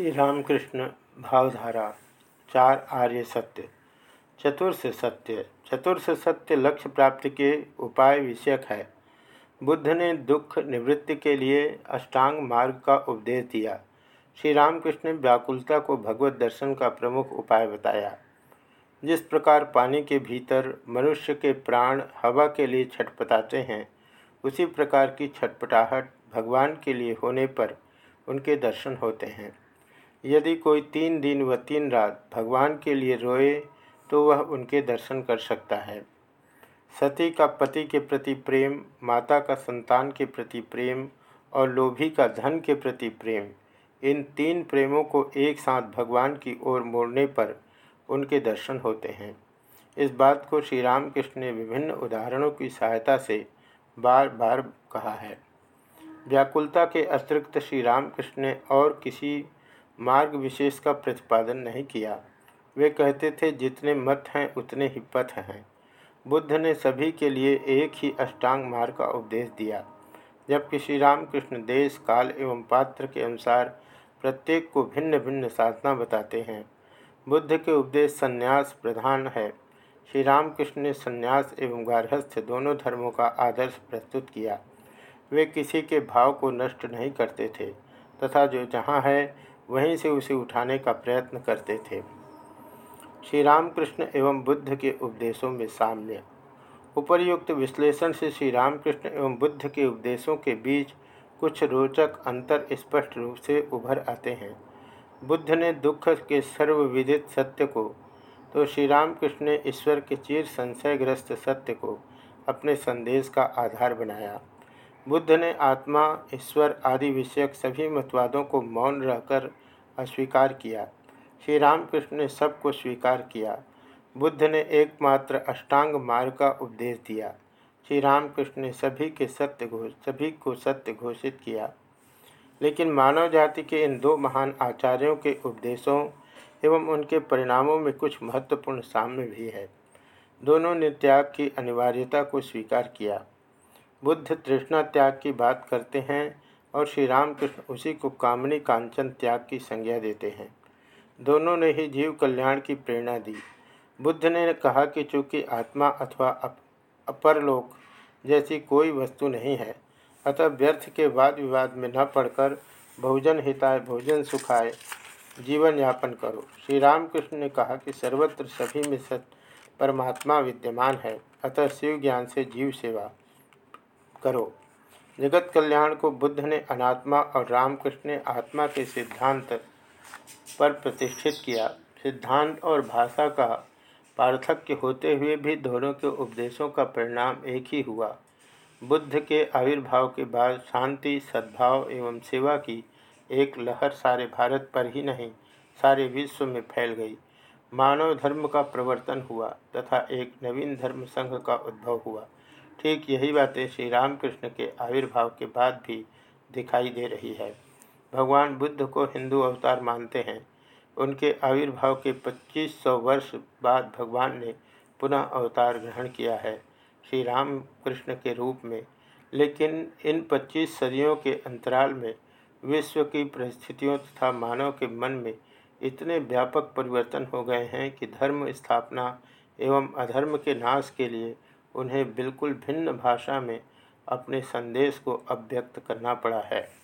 श्री रामकृष्ण भावधारा, चार आर्य सत्य, चतुर्थ सत्य चतुर्थ सत्य लक्ष्य प्राप्ति के उपाय विषयक है। बुद्ध ने दुख निवृत्ति के लिए अष्टांग मार्ग का उपदेश दिया। श्री रामकृष्ण ने व्याकुलता को भगवत दर्शन का प्रमुख उपाय बताया। जिस प्रकार पानी के भीतर मनुष्य के प्राण हवा के लिए छटपटाते हैं, उसी प्रकार की छटपटाहट भगवान के लिए होने पर उनके दर्शन होते हैं। यदि कोई तीन दिन व तीन रात भगवान के लिए रोए तो वह उनके दर्शन कर सकता है। सती का पति के प्रति प्रेम, माता का संतान के प्रति प्रेम और लोभी का धन के प्रति प्रेम, इन तीन प्रेमों को एक साथ भगवान की ओर मोड़ने पर उनके दर्शन होते हैं। इस बात को श्री रामकृष्ण ने विभिन्न उदाहरणों की सहायता से बार बार कहा है। व्याकुलता के अतिरिक्त श्री रामकृष्ण ने और किसी मार्ग विशेष का प्रतिपादन नहीं किया। वे कहते थे, जितने मत हैं, उतने ही पथ हैं। बुद्ध ने सभी के लिए एक ही अष्टांग मार्ग का उपदेश दिया। जबकि श्री रामकृष्ण देश, काल एवं पात्र के अनुसार प्रत्येक को भिन्न भिन्न साधना बताते हैं। बुद्ध के उपदेश संन्यास प्रधान है। श्री रामकृष्ण ने संन्यास एवं गार्हस्थ दोनों धर्मों का आदर्श प्रस्तुत किया। वे किसी के भाव को नष्ट नहीं करते थे तथा जो जहाँ है वहीं से उसे उठाने का प्रयत्न करते थे। श्री रामकृष्ण एवं बुद्ध के उपदेशों में साम्य। उपर्युक्त विश्लेषण से श्री रामकृष्ण एवं बुद्ध के उपदेशों के बीच कुछ रोचक अंतर स्पष्ट रूप से उभर आते हैं। बुद्ध ने दुख के सर्वविदित सत्य को तो श्री रामकृष्ण ने ईश्वर के चिर संशयग्रस्त सत्य को अपने संदेश का आधार बनाया। बुद्ध ने आत्मा, ईश्वर आदि विषयक सभी मतवादों को मौन रहकर अस्वीकार किया। श्री रामकृष्ण ने सबको स्वीकार किया। बुद्ध ने एकमात्र अष्टांग मार्ग का उपदेश दिया। श्री रामकृष्ण ने सभी के सत्य घोष सभी को सत्य घोषित किया। लेकिन मानव जाति के इन दो महान आचार्यों के उपदेशों एवं उनके परिणामों में कुछ महत्वपूर्ण साम्य भी है। दोनों ने त्याग की अनिवार्यता को स्वीकार किया। बुद्ध तृष्णा त्याग की बात करते हैं और श्री रामकृष्ण उसी को कामनी कांचन त्याग की संज्ञा देते हैं। दोनों ने ही जीव कल्याण की प्रेरणा दी। बुद्ध ने कहा कि चूँकि आत्मा अथवा अप, अपरलोक जैसी कोई वस्तु नहीं है अतः व्यर्थ के वाद विवाद में न पढ़कर भोजन हिताय भोजन सुखाय जीवन यापन करो। श्री रामकृष्ण ने कहा कि सर्वत्र सभी में सत परमात्मा विद्यमान है अतः शिव ज्ञान से जीव सेवा। करो। जगत कल्याण को बुद्ध ने अनात्मा और रामकृष्ण ने आत्मा के सिद्धांत पर प्रतिष्ठित किया। सिद्धांत और भाषा का पार्थक्य होते हुए भी दोनों के उपदेशों का परिणाम एक ही हुआ। बुद्ध के आविर्भाव के बाद शांति, सद्भाव एवं सेवा की एक लहर सारे भारत पर ही नहीं, सारे विश्व में फैल गई। मानव धर्म का प्रवर्तन हुआ तथा एक नवीन धर्म संघ का उद्भव हुआ। ठीक यही बातें श्री रामकृष्ण के आविर्भाव के बाद भी दिखाई दे रही है। भगवान बुद्ध को हिंदू अवतार मानते हैं। उनके आविर्भाव के 2500 वर्ष बाद भगवान ने पुनः अवतार ग्रहण किया है श्री राम कृष्ण के रूप में। लेकिन इन 25 सदियों के अंतराल में विश्व की परिस्थितियों तथा मानव के मन में इतने व्यापक परिवर्तन हो गए हैं कि धर्म स्थापना एवं अधर्म के नाश के लिए उन्हें बिल्कुल भिन्न भाषा में अपने संदेश को अभ्यक्त करना पड़ा है।